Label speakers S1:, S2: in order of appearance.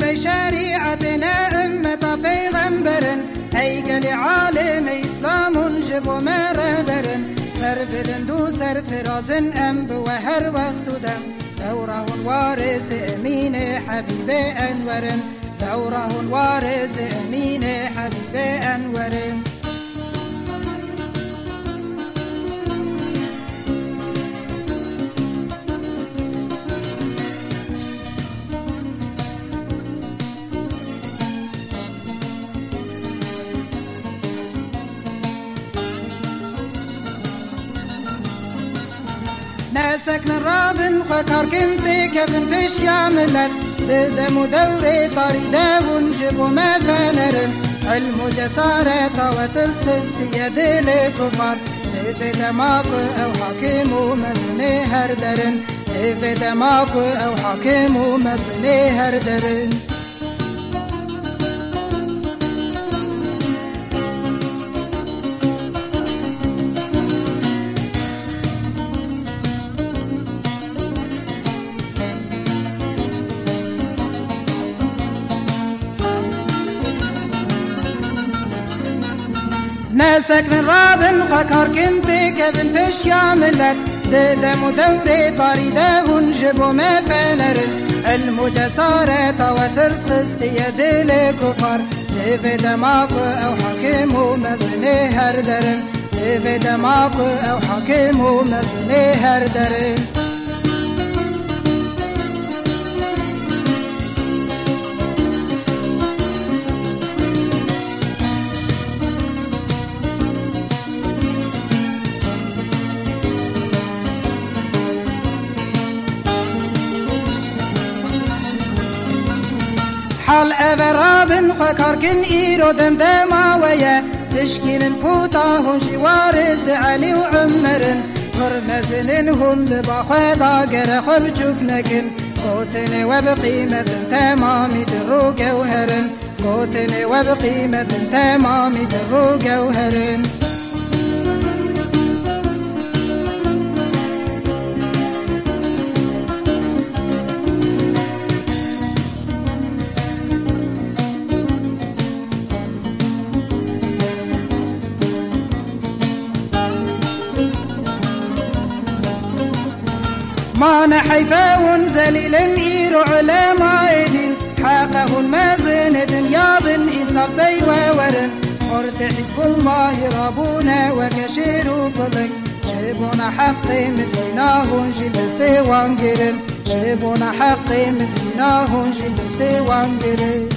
S1: زي شريعتنا أمة بيغمبر أي قل عالم إسلام جبو مربر سر دو سر فرازن أم وهر وقت دم. دوره وارث أمين حبيب أنور دوره وارث أمين ناسك رابن خكر كنت كفن فيش يعملت دم دوري طري داون جبو ما فنرن علم جسارة وترسخس يد الكفار في دماغ أو حكيم ومزني هردرن في دماغ أو حكيم ومزني هردرن ناسك من رابن خكر كنت كفن فيش يعملت دم دوري طاريده ونجبو ما فنرل المجسارة وترس خست يد الكفار في دماغ أو حكيم ومزني هردرن في دماغ أو حكيم ومزني هردرن حال أبراب خكر كن إيرو دم دما ويا تشكيل هون شوارز علي وعمر فرمزن هم لبخدا قر خب جبنكن قوتن وبقيمة تمام درو جوهرن قوتن وبقيمة تمام درو جوهرن ما نحيفاون زليل إير علماء دين حاقه المازن دنيا بن إنصبي وورن قرت حزب الله ربونا وكشير قضك شبونا حقي مسكيناهن شبستي وانجرن شبونا حقي مسكيناهن شبستي وانجرن